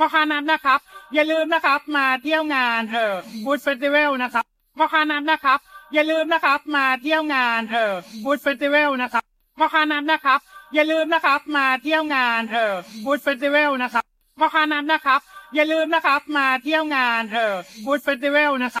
พ่อค้านั้นะครับ อย่าลืมนะครับมาเที่ยวงานเออบูธเฟสติวัลนะครับพ่อค้านั้นะครับ อย่าลืมนะครับมาเที่ยวงานเออบูธเฟสติวัลนะครับพ่อค้านั้นะครับ อย่าลืมนะครับมาเที่ยวงานเออบูธเฟสติวัลนะครับพ่อค้านั้นะครับ อย่าลืมนะครับมาเที่ยวงานเออบูธเฟสติวัลนะครับ